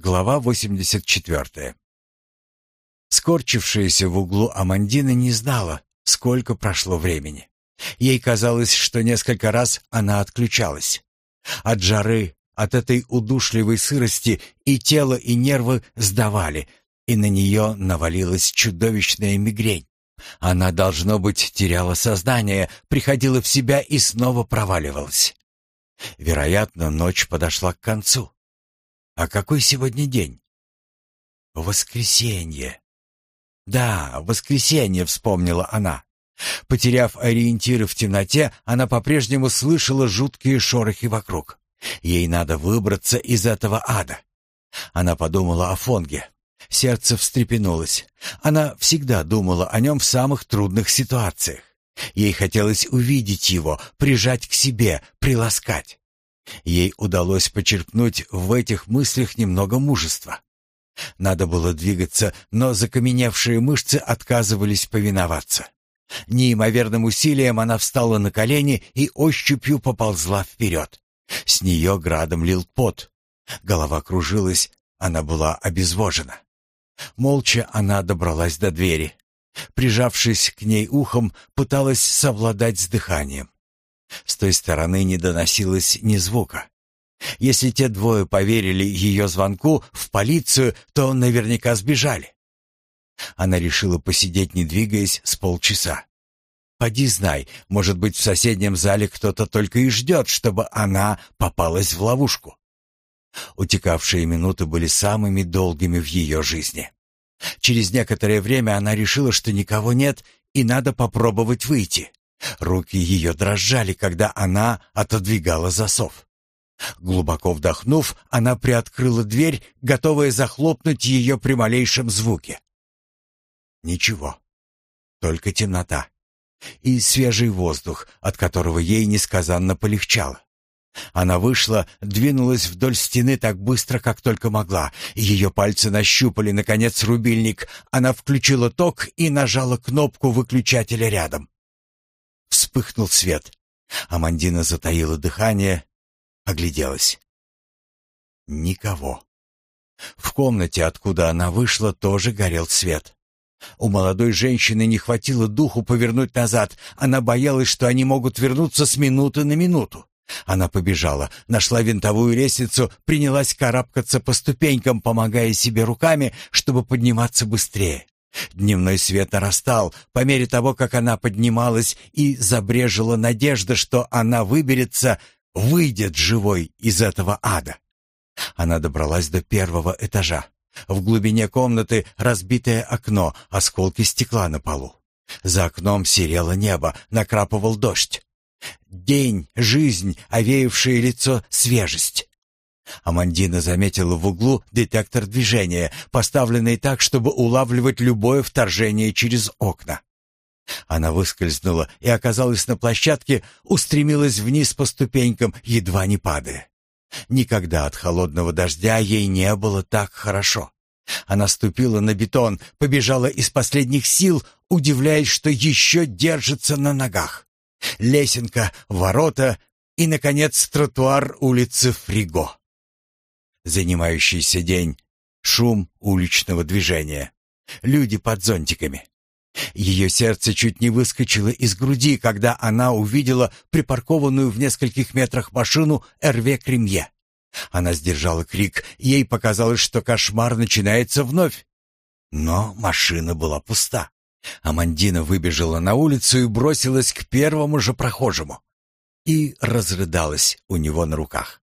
Глава 84. Скорчившаяся в углу Амандина не знала, сколько прошло времени. Ей казалось, что несколько раз она отключалась. От жары, от этой удушливой сырости и тело, и нервы сдавали, и на нее навалилась чудовищная мигрень. Она, должно быть, теряла сознание, приходила в себя и снова проваливалась. Вероятно, ночь подошла к концу. А какой сегодня день? Воскресенье. Да, воскресенье, вспомнила она. Потеряв ориентиры в темноте, она по-прежнему слышала жуткие шорохи вокруг. Ей надо выбраться из этого ада. Она подумала о Фонге. Сердце встрепенулось. Она всегда думала о нем в самых трудных ситуациях. Ей хотелось увидеть его, прижать к себе, приласкать. Ей удалось почерпнуть в этих мыслях немного мужества. Надо было двигаться, но закаменевшие мышцы отказывались повиноваться. Неимоверным усилием она встала на колени и ощупью поползла вперед. С нее градом лил пот. Голова кружилась, она была обезвожена. Молча она добралась до двери. Прижавшись к ней ухом, пыталась совладать с дыханием. С той стороны не доносилось ни звука. Если те двое поверили ее звонку в полицию, то наверняка сбежали. Она решила посидеть, не двигаясь, с полчаса. Поди знай, может быть, в соседнем зале кто-то только и ждет, чтобы она попалась в ловушку. Утекавшие минуты были самыми долгими в ее жизни. Через некоторое время она решила, что никого нет и надо попробовать выйти. Руки ее дрожали, когда она отодвигала засов. Глубоко вдохнув, она приоткрыла дверь, готовая захлопнуть ее при малейшем звуке. Ничего, только темнота и свежий воздух, от которого ей несказанно полегчало. Она вышла, двинулась вдоль стены так быстро, как только могла. Ее пальцы нащупали, наконец, рубильник. Она включила ток и нажала кнопку выключателя рядом. Вспыхнул свет. Амандина затаила дыхание, огляделась. Никого. В комнате, откуда она вышла, тоже горел свет. У молодой женщины не хватило духу повернуть назад. Она боялась, что они могут вернуться с минуты на минуту. Она побежала, нашла винтовую лестницу, принялась карабкаться по ступенькам, помогая себе руками, чтобы подниматься быстрее. Дневной свет нарастал по мере того, как она поднималась, и забрежила надежда, что она выберется, выйдет живой из этого ада. Она добралась до первого этажа. В глубине комнаты разбитое окно, осколки стекла на полу. За окном серело небо, накрапывал дождь. День, жизнь, овеявшее лицо свежесть. Амандина заметила в углу детектор движения, поставленный так, чтобы улавливать любое вторжение через окна. Она выскользнула и оказалась на площадке, устремилась вниз по ступенькам, едва не падая. Никогда от холодного дождя ей не было так хорошо. Она ступила на бетон, побежала из последних сил, удивляясь, что еще держится на ногах. Лесенка, ворота и, наконец, тротуар улицы Фриго. Занимающийся день, шум уличного движения, люди под зонтиками. Ее сердце чуть не выскочило из груди, когда она увидела припаркованную в нескольких метрах машину Эрве Кремье. Она сдержала крик, ей показалось, что кошмар начинается вновь. Но машина была пуста. Амандина выбежала на улицу и бросилась к первому же прохожему. И разрыдалась у него на руках.